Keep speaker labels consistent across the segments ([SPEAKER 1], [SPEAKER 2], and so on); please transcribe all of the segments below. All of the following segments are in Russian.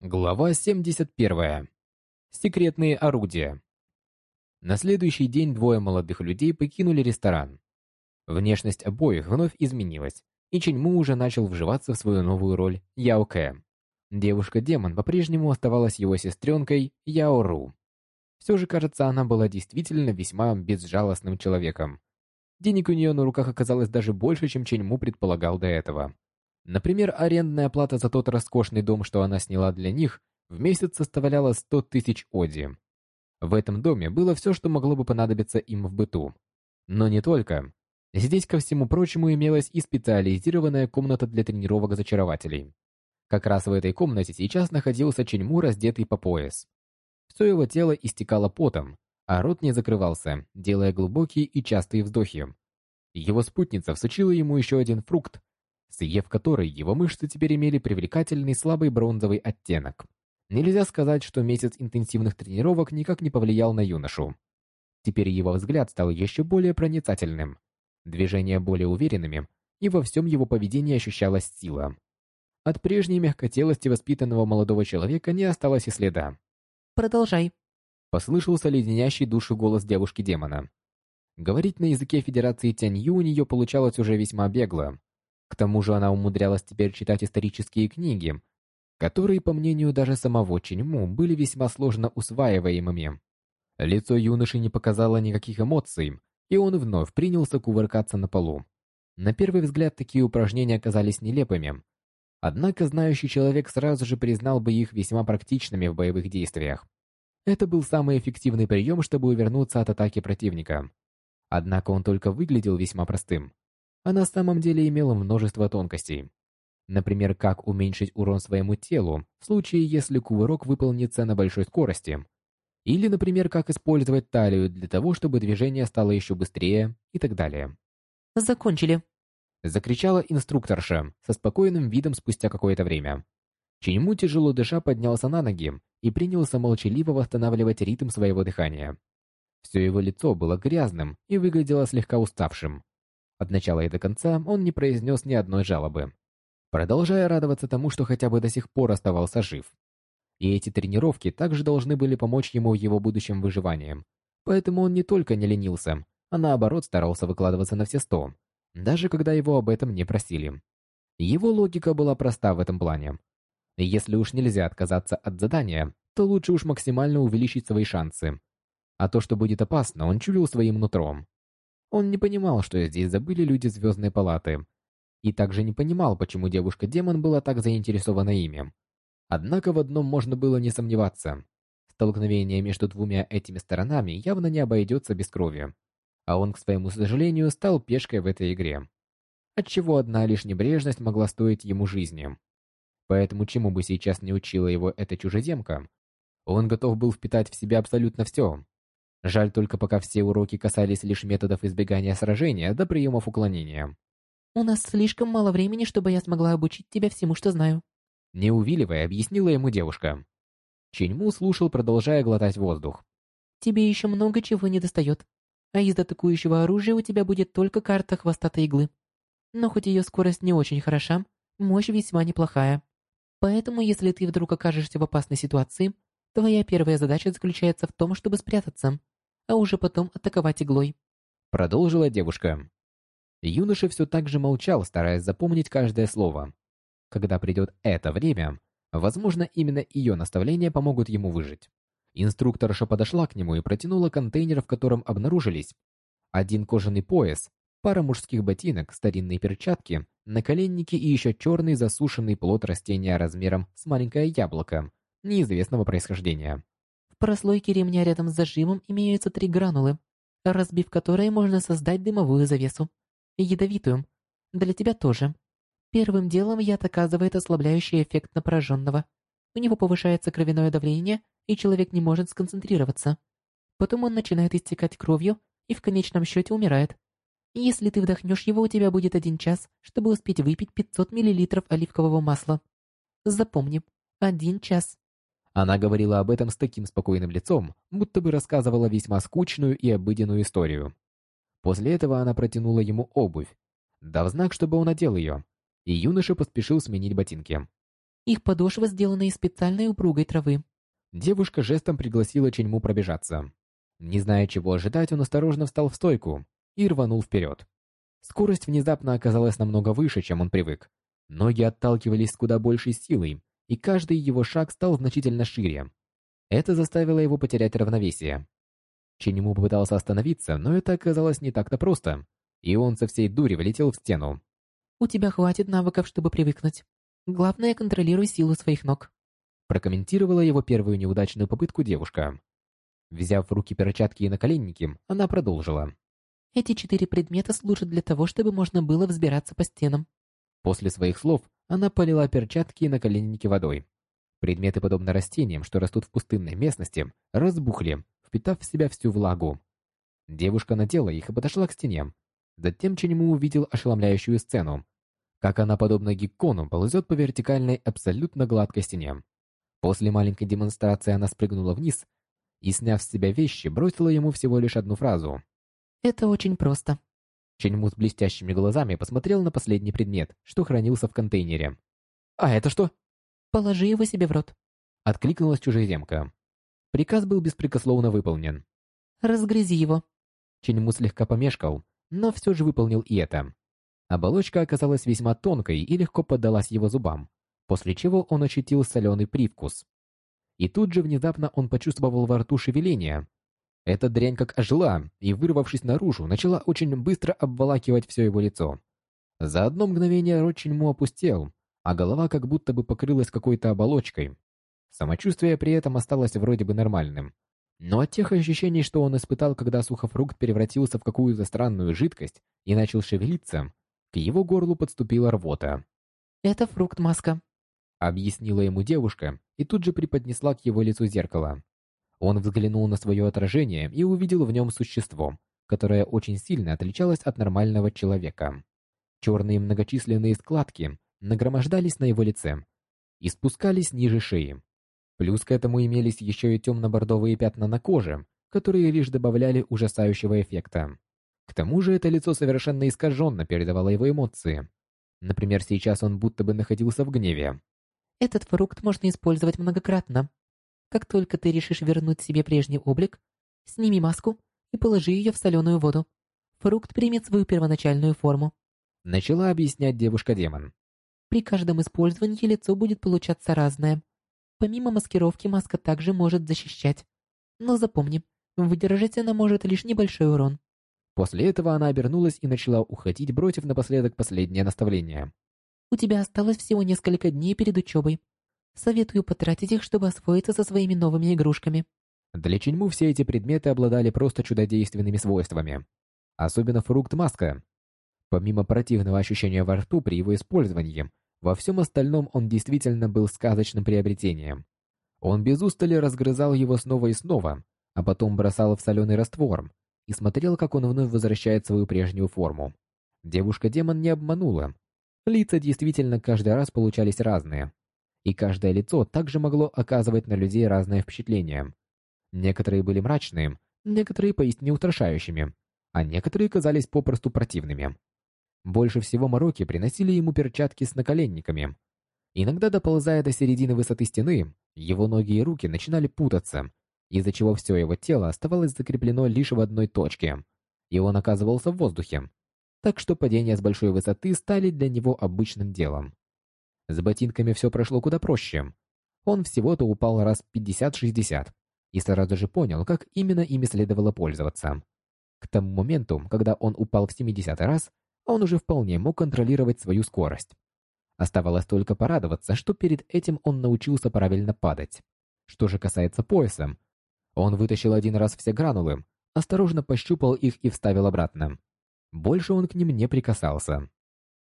[SPEAKER 1] Глава 71. Секретные орудия. На следующий день двое молодых людей покинули ресторан. Внешность обоих вновь изменилась, и Ченьму уже начал вживаться в свою новую роль Яо Кэ. Девушка-демон по-прежнему оставалась его сестренкой Яо Ру. Все же, кажется, она была действительно весьма безжалостным человеком. Денег у нее на руках оказалось даже больше, чем Ченьму предполагал до этого. Например, арендная плата за тот роскошный дом, что она сняла для них, в месяц составляла 100 тысяч оди. В этом доме было все, что могло бы понадобиться им в быту. Но не только. Здесь, ко всему прочему, имелась и специализированная комната для тренировок зачарователей. Как раз в этой комнате сейчас находился Ченьму, раздетый по пояс. Все его тело истекало потом, а рот не закрывался, делая глубокие и частые вздохи. Его спутница всучила ему еще один фрукт, съев который его мышцы теперь имели привлекательный слабый бронзовый оттенок. Нельзя сказать, что месяц интенсивных тренировок никак не повлиял на юношу. Теперь его взгляд стал еще более проницательным, движения более уверенными, и во всем его поведении ощущалась сила. От прежней мягкотелости воспитанного молодого человека не осталось и следа.
[SPEAKER 2] «Продолжай», —
[SPEAKER 1] послышался леденящий душу голос девушки-демона. Говорить на языке Федерации Тянью у нее получалось уже весьма бегло. К тому же она умудрялась теперь читать исторические книги, которые, по мнению даже самого Чиньму, были весьма сложно усваиваемыми. Лицо юноши не показало никаких эмоций, и он вновь принялся кувыркаться на полу. На первый взгляд такие упражнения казались нелепыми. Однако знающий человек сразу же признал бы их весьма практичными в боевых действиях. Это был самый эффективный прием, чтобы увернуться от атаки противника. Однако он только выглядел весьма простым а на самом деле имела множество тонкостей. Например, как уменьшить урон своему телу в случае, если кувырок выполнится на большой скорости. Или, например, как использовать талию для того, чтобы движение стало еще быстрее и так далее.
[SPEAKER 2] «Закончили!»
[SPEAKER 1] Закричала инструкторша со спокойным видом спустя какое-то время. Чиньму тяжело дыша поднялся на ноги и принялся молчаливо восстанавливать ритм своего дыхания. Все его лицо было грязным и выглядело слегка уставшим. От начала и до конца он не произнес ни одной жалобы, продолжая радоваться тому, что хотя бы до сих пор оставался жив. И эти тренировки также должны были помочь ему в его будущем выживании. Поэтому он не только не ленился, а наоборот старался выкладываться на все сто, даже когда его об этом не просили. Его логика была проста в этом плане. Если уж нельзя отказаться от задания, то лучше уж максимально увеличить свои шансы. А то, что будет опасно, он чуял своим нутром. Он не понимал, что здесь забыли люди Звездной Палаты, и также не понимал, почему девушка-демон была так заинтересована ими. Однако в одном можно было не сомневаться. Столкновение между двумя этими сторонами явно не обойдется без крови, а он, к своему сожалению, стал пешкой в этой игре. Отчего одна лишь небрежность могла стоить ему жизни. Поэтому чему бы сейчас не учила его эта чужеземка, он готов был впитать в себя абсолютно все, Жаль только пока все уроки касались лишь методов избегания сражения до приемов уклонения.
[SPEAKER 2] «У нас слишком мало времени, чтобы я смогла обучить тебя всему, что знаю»,
[SPEAKER 1] не увиливая, объяснила ему девушка. Ченьму слушал, продолжая глотать воздух.
[SPEAKER 2] «Тебе еще много чего не достает. А из атакующего оружия у тебя будет только карта хвостатой иглы. Но хоть ее скорость не очень хороша, мощь весьма неплохая. Поэтому, если ты вдруг окажешься в опасной ситуации, твоя первая задача заключается в том, чтобы спрятаться а уже потом атаковать иглой.
[SPEAKER 1] Продолжила девушка. Юноша все так же молчал, стараясь запомнить каждое слово. Когда придет это время, возможно, именно ее наставления помогут ему выжить. Инструкторша подошла к нему и протянула контейнер, в котором обнаружились один кожаный пояс, пара мужских ботинок, старинные перчатки, наколенники и еще черный засушенный плод растения размером с маленькое яблоко, неизвестного происхождения
[SPEAKER 2] прослойке ремня рядом с зажимом имеются три гранулы, разбив которые можно создать дымовую завесу. Ядовитую. Для тебя тоже. Первым делом яд оказывает ослабляющий эффект на пораженного. У него повышается кровяное давление, и человек не может сконцентрироваться. Потом он начинает истекать кровью и в конечном счете умирает. Если ты вдохнешь его, у тебя будет один час, чтобы успеть выпить 500 мл оливкового масла. Запомни, один час.
[SPEAKER 1] Она говорила об этом с таким спокойным лицом, будто бы рассказывала весьма скучную и обыденную историю. После этого она протянула ему обувь, дав знак, чтобы он одел ее, и юноша поспешил сменить ботинки.
[SPEAKER 2] Их подошва сделана из специальной упругой травы.
[SPEAKER 1] Девушка жестом пригласила Ченьму пробежаться. Не зная, чего ожидать, он осторожно встал в стойку и рванул вперед. Скорость внезапно оказалась намного выше, чем он привык. Ноги отталкивались с куда большей силой, и каждый его шаг стал значительно шире. Это заставило его потерять равновесие. Ченему попытался остановиться, но это оказалось не так-то просто, и он со всей дури влетел в стену.
[SPEAKER 2] «У тебя хватит навыков, чтобы привыкнуть. Главное, контролируй силу своих ног»,
[SPEAKER 1] прокомментировала его первую неудачную попытку девушка. Взяв в руки перчатки и наколенники, она продолжила.
[SPEAKER 2] «Эти четыре предмета служат для того, чтобы можно было взбираться по стенам.
[SPEAKER 1] После своих слов она полила перчатки и наколенники водой. Предметы, подобно растениям, что растут в пустынной местности, разбухли, впитав в себя всю влагу. Девушка надела их и подошла к стене. Затем Ченему увидел ошеломляющую сцену. Как она, подобно геккону, ползет по вертикальной, абсолютно гладкой стене. После маленькой демонстрации она спрыгнула вниз и, сняв с себя вещи, бросила ему всего лишь одну фразу.
[SPEAKER 2] «Это очень просто».
[SPEAKER 1] Ченьму с блестящими глазами посмотрел на последний предмет, что хранился в контейнере. «А это что?»
[SPEAKER 2] «Положи его себе в рот», —
[SPEAKER 1] откликнулась чужеземка. Приказ был беспрекословно выполнен.
[SPEAKER 2] «Разгрызи его».
[SPEAKER 1] Ченьму слегка помешкал, но все же выполнил и это. Оболочка оказалась весьма тонкой и легко поддалась его зубам, после чего он ощутил соленый привкус. И тут же внезапно он почувствовал во рту шевеление, эта дрянь как ожила и, вырвавшись наружу, начала очень быстро обволакивать все его лицо. За одно мгновение рот опустел, а голова как будто бы покрылась какой-то оболочкой. Самочувствие при этом осталось вроде бы нормальным. Но от тех ощущений, что он испытал, когда сухофрукт превратился в какую-то странную жидкость и начал шевелиться, к его горлу подступила рвота.
[SPEAKER 2] «Это фрукт-маска», —
[SPEAKER 1] объяснила ему девушка и тут же преподнесла к его лицу зеркало. Он взглянул на свое отражение и увидел в нем существо, которое очень сильно отличалось от нормального человека. Черные многочисленные складки нагромождались на его лице и спускались ниже шеи. Плюс к этому имелись еще и темно-бордовые пятна на коже, которые лишь добавляли ужасающего эффекта. К тому же это лицо совершенно искаженно передавало его эмоции. Например, сейчас он будто бы находился в гневе.
[SPEAKER 2] «Этот фрукт можно использовать многократно», как только ты решишь вернуть себе прежний облик, сними маску и положи ее в соленую воду. Фрукт примет свою первоначальную форму.
[SPEAKER 1] Начала объяснять девушка-демон.
[SPEAKER 2] При каждом использовании лицо будет получаться разное. Помимо маскировки, маска также может защищать. Но запомни, выдержать она может лишь небольшой урон.
[SPEAKER 1] После этого она обернулась и начала уходить, бросив напоследок последнее наставление.
[SPEAKER 2] «У тебя осталось всего несколько дней перед учебой. Советую потратить их, чтобы освоиться со своими новыми игрушками.
[SPEAKER 1] Для Ченьму все эти предметы обладали просто чудодейственными свойствами. Особенно фрукт-маска. Помимо противного ощущения во рту при его использовании, во всем остальном он действительно был сказочным приобретением. Он без устали разгрызал его снова и снова, а потом бросал в соленый раствор и смотрел, как он вновь возвращает свою прежнюю форму. Девушка-демон не обманула. Лица действительно каждый раз получались разные и каждое лицо также могло оказывать на людей разное впечатление. Некоторые были мрачные, некоторые поистине устрашающими, а некоторые казались попросту противными. Больше всего мороки приносили ему перчатки с наколенниками. Иногда, доползая до середины высоты стены, его ноги и руки начинали путаться, из-за чего все его тело оставалось закреплено лишь в одной точке, и он оказывался в воздухе. Так что падения с большой высоты стали для него обычным делом. С ботинками все прошло куда проще. Он всего-то упал раз 50-60 и сразу же понял, как именно ими следовало пользоваться. К тому моменту, когда он упал в 70 раз, он уже вполне мог контролировать свою скорость. Оставалось только порадоваться, что перед этим он научился правильно падать. Что же касается пояса, он вытащил один раз все гранулы, осторожно пощупал их и вставил обратно. Больше он к ним не прикасался.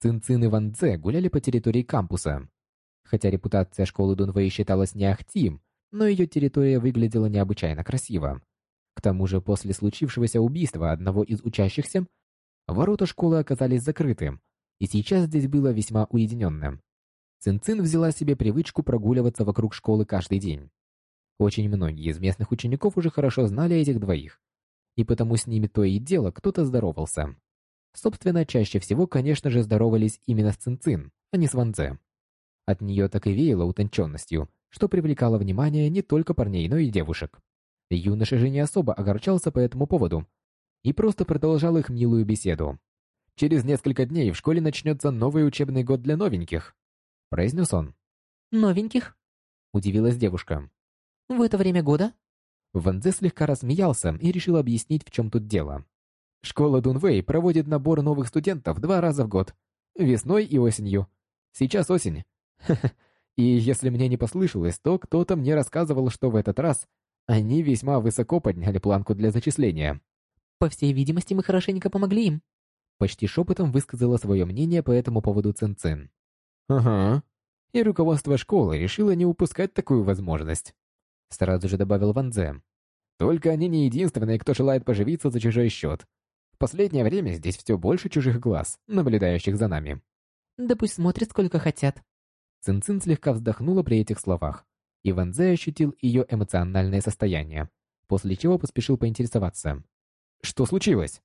[SPEAKER 1] Цин-Цин и Ван Дзе гуляли по территории кампуса. Хотя репутация школы Дунвэй считалась не ахти, но ее территория выглядела необычайно красиво. К тому же после случившегося убийства одного из учащихся, ворота школы оказались закрыты, и сейчас здесь было весьма уединенно. Цин-Цин взяла себе привычку прогуливаться вокруг школы каждый день. Очень многие из местных учеников уже хорошо знали этих двоих, и потому с ними то и дело кто-то здоровался. Собственно, чаще всего, конечно же, здоровались именно с Цинцин, а не с Ванзе. От нее так и веяло утонченностью, что привлекало внимание не только парней, но и девушек. Юноша же не особо огорчался по этому поводу и просто продолжал их милую беседу. «Через несколько дней в школе начнется новый учебный год для новеньких», — произнес он.
[SPEAKER 2] «Новеньких?»
[SPEAKER 1] — удивилась девушка.
[SPEAKER 2] «В это время года?»
[SPEAKER 1] Ван Дзе слегка рассмеялся и решил объяснить, в чем тут дело. Школа Дунвей проводит набор новых студентов два раза в год. Весной и осенью. Сейчас осень. И если мне не послышалось, то кто-то мне рассказывал, что в этот раз они весьма высоко подняли планку для зачисления.
[SPEAKER 2] По всей видимости, мы хорошенько помогли им.
[SPEAKER 1] Почти шепотом высказала свое мнение по этому поводу Цин Цин. Ага. И руководство школы решило не упускать такую возможность. Сразу же добавил Ван Дзе. Только они не единственные, кто желает поживиться за чужой счет последнее время здесь все больше чужих глаз, наблюдающих за нами.
[SPEAKER 2] Да пусть смотрят сколько хотят.
[SPEAKER 1] Цинцин слегка вздохнула при этих словах, и Ван Зе ощутил ее эмоциональное состояние, после чего поспешил поинтересоваться. «Что случилось?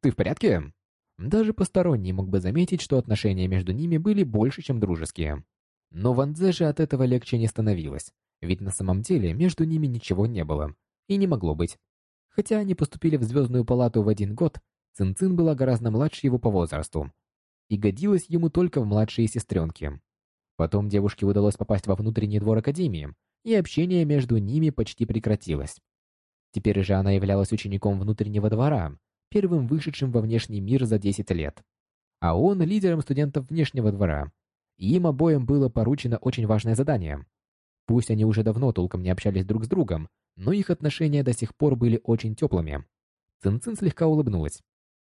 [SPEAKER 1] Ты в порядке?» Даже посторонний мог бы заметить, что отношения между ними были больше, чем дружеские. Но Ван Дзе же от этого легче не становилось, ведь на самом деле между ними ничего не было и не могло быть. Хотя они поступили в Звездную палату в один год, Цинцин была гораздо младше его по возрасту и годилась ему только в младшие сестренки. Потом девушке удалось попасть во внутренний двор Академии, и общение между ними почти прекратилось. Теперь же она являлась учеником внутреннего двора, первым вышедшим во внешний мир за 10 лет. А он лидером студентов внешнего двора. Им обоим было поручено очень важное задание. Пусть они уже давно толком не общались друг с другом, но их отношения до сих пор были очень теплыми. Цинцин слегка улыбнулась.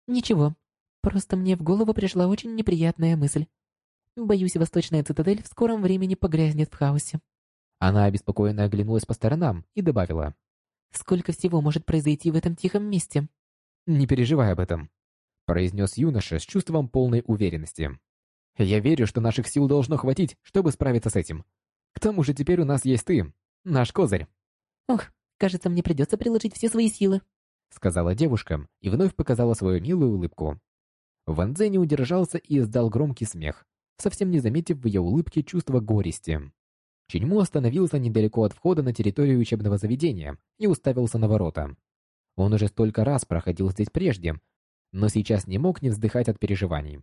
[SPEAKER 2] «Ничего, просто мне в голову пришла очень неприятная мысль. Боюсь, Восточная Цитадель в скором времени погрязнет в хаосе».
[SPEAKER 1] Она обеспокоенно оглянулась по сторонам и добавила.
[SPEAKER 2] «Сколько всего может произойти в этом тихом месте?»
[SPEAKER 1] «Не переживай об этом», — произнес юноша с чувством полной уверенности. «Я верю, что наших сил должно хватить, чтобы справиться с этим. К тому же теперь у нас есть ты, наш козырь».
[SPEAKER 2] «Ох, кажется, мне придется приложить все свои силы»,
[SPEAKER 1] сказала девушка и вновь показала свою милую улыбку. Ван Цзэ не удержался и издал громкий смех, совсем не заметив в ее улыбке чувства горести. Чиньму остановился недалеко от входа на территорию учебного заведения и уставился на ворота. Он уже столько раз проходил здесь прежде, но сейчас не мог не вздыхать от переживаний.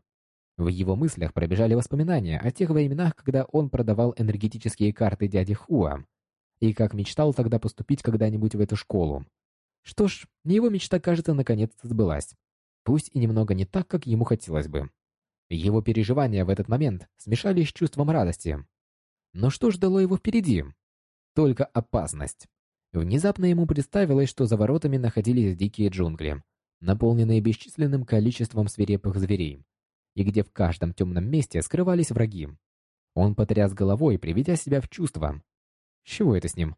[SPEAKER 1] В его мыслях пробежали воспоминания о тех временах, когда он продавал энергетические карты дяди Хуа, и как мечтал тогда поступить когда-нибудь в эту школу. Что ж, его мечта, кажется, наконец-то сбылась. Пусть и немного не так, как ему хотелось бы. Его переживания в этот момент смешались с чувством радости. Но что ждало его впереди? Только опасность. Внезапно ему представилось, что за воротами находились дикие джунгли, наполненные бесчисленным количеством свирепых зверей, и где в каждом темном месте скрывались враги. Он потряс головой, приведя себя в чувство. Чего это с ним?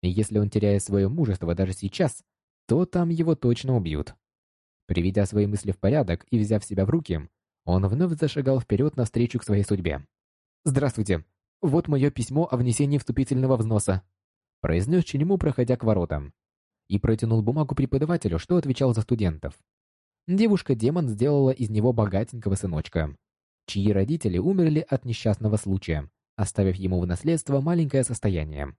[SPEAKER 1] Если он теряет свое мужество даже сейчас, то там его точно убьют. Приведя свои мысли в порядок и взяв себя в руки, он вновь зашагал вперед навстречу к своей судьбе. «Здравствуйте. Вот мое письмо о внесении вступительного взноса», произнес Чинему, проходя к воротам, и протянул бумагу преподавателю, что отвечал за студентов. Девушка-демон сделала из него богатенького сыночка, чьи родители умерли от несчастного случая, оставив ему в наследство маленькое состояние.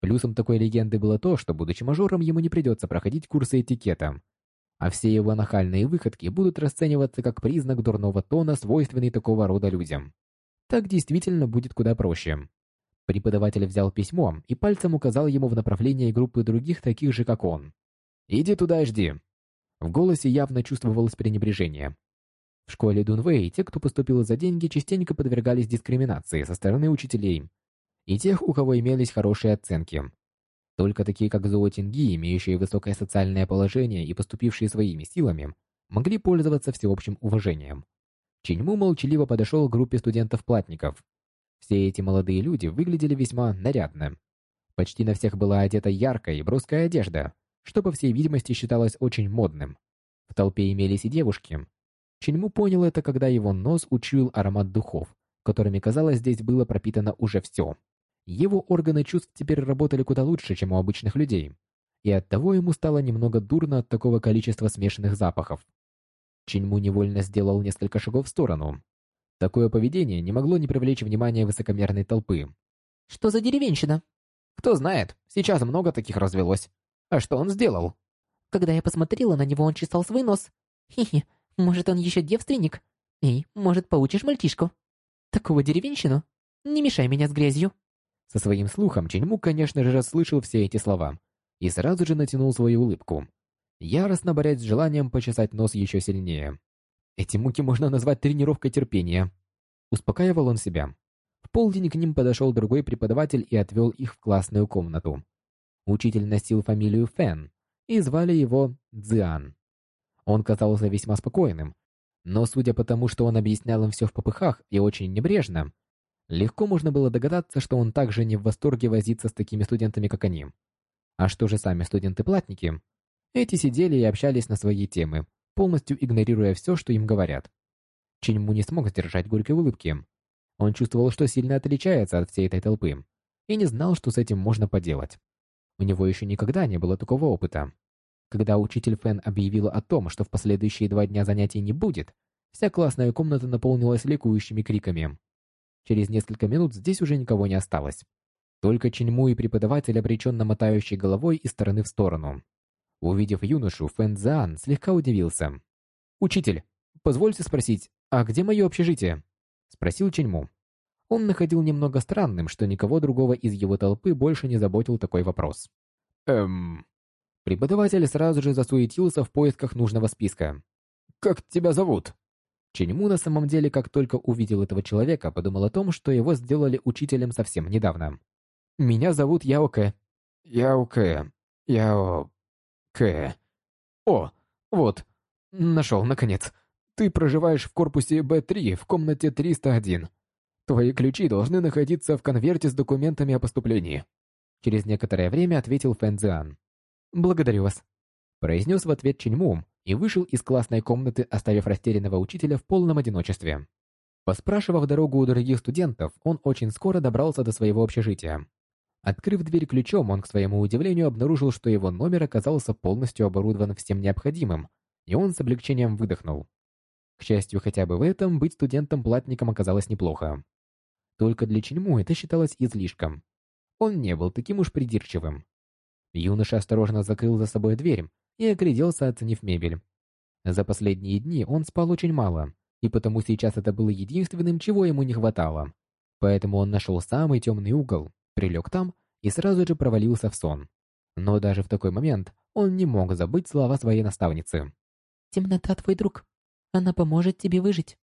[SPEAKER 1] Плюсом такой легенды было то, что, будучи мажором, ему не придется проходить курсы этикета, а все его нахальные выходки будут расцениваться как признак дурного тона, свойственный такого рода людям. Так действительно будет куда проще. Преподаватель взял письмо и пальцем указал ему в направлении группы других таких же, как он. «Иди туда и жди». В голосе явно чувствовалось пренебрежение. В школе Дунвей те, кто поступил за деньги, частенько подвергались дискриминации со стороны учителей, и тех, у кого имелись хорошие оценки. Только такие, как Зоу Тинги, имеющие высокое социальное положение и поступившие своими силами, могли пользоваться всеобщим уважением. Чиньму молчаливо подошел к группе студентов-платников. Все эти молодые люди выглядели весьма нарядно. Почти на всех была одета яркая и броская одежда, что, по всей видимости, считалось очень модным. В толпе имелись и девушки. Чиньму понял это, когда его нос учуял аромат духов, которыми, казалось, здесь было пропитано уже все. Его органы чувств теперь работали куда лучше, чем у обычных людей, и оттого ему стало немного дурно от такого количества смешанных запахов. Чиньму невольно сделал несколько шагов в сторону. Такое поведение не могло не привлечь внимания высокомерной толпы.
[SPEAKER 2] Что за деревенщина?
[SPEAKER 1] Кто знает, сейчас много таких развелось. А что он сделал?
[SPEAKER 2] Когда я посмотрела на него, он чесал свой нос. Хи-хи, может, он еще девственник? Эй, может, поучишь мальчишку? Такого деревенщину? Не мешай меня с грязью.
[SPEAKER 1] Со своим слухом Ченьму, конечно же, расслышал все эти слова и сразу же натянул свою улыбку, яростно борясь с желанием почесать нос еще сильнее. Эти муки можно назвать тренировкой терпения. Успокаивал он себя. В полдень к ним подошел другой преподаватель и отвел их в классную комнату. Учитель носил фамилию Фэн, и звали его Цзиан. Он казался весьма спокойным, но судя по тому, что он объяснял им все в попыхах и очень небрежно, легко можно было догадаться, что он также не в восторге возиться с такими студентами, как они. А что же сами студенты-платники? Эти сидели и общались на свои темы, полностью игнорируя все, что им говорят. Чиньму не смог сдержать горькой улыбки. Он чувствовал, что сильно отличается от всей этой толпы, и не знал, что с этим можно поделать. У него еще никогда не было такого опыта. Когда учитель Фэн объявила о том, что в последующие два дня занятий не будет, вся классная комната наполнилась ликующими криками. Через несколько минут здесь уже никого не осталось. Только Чиньму и преподаватель, обреченно мотающий головой из стороны в сторону. Увидев юношу, Фэн Цзаан слегка удивился. «Учитель, позвольте спросить, а где мое общежитие?» Спросил Чиньму. Он находил немного странным, что никого другого из его толпы больше не заботил такой вопрос. «Эм...» Преподаватель сразу же засуетился в поисках нужного списка. «Как тебя зовут?» Ченьму на самом деле, как только увидел этого человека, подумал о том, что его сделали учителем совсем недавно. «Меня зовут Яо Кэ». «Яо Кэ. Яо... Кэ. О, вот. Нашел, наконец. Ты проживаешь в корпусе Б3 в комнате 301. Твои ключи должны находиться в конверте с документами о поступлении. Через некоторое время ответил Фэн Цзиан. Благодарю вас. Произнес в ответ Чиньму и вышел из классной комнаты, оставив растерянного учителя в полном одиночестве. Поспрашивав дорогу у других студентов, он очень скоро добрался до своего общежития. Открыв дверь ключом, он, к своему удивлению, обнаружил, что его номер оказался полностью оборудован всем необходимым, и он с облегчением выдохнул. К счастью, хотя бы в этом быть студентом-платником оказалось неплохо. Только для Чиньму это считалось излишком. Он не был таким уж придирчивым. Юноша осторожно закрыл за собой дверь и огляделся, оценив мебель. За последние дни он спал очень мало, и потому сейчас это было единственным, чего ему не хватало. Поэтому он нашел самый темный угол, прилег там и сразу же провалился в сон. Но даже в такой момент он не мог забыть слова своей наставницы.
[SPEAKER 2] «Темнота твой друг. Она поможет тебе выжить».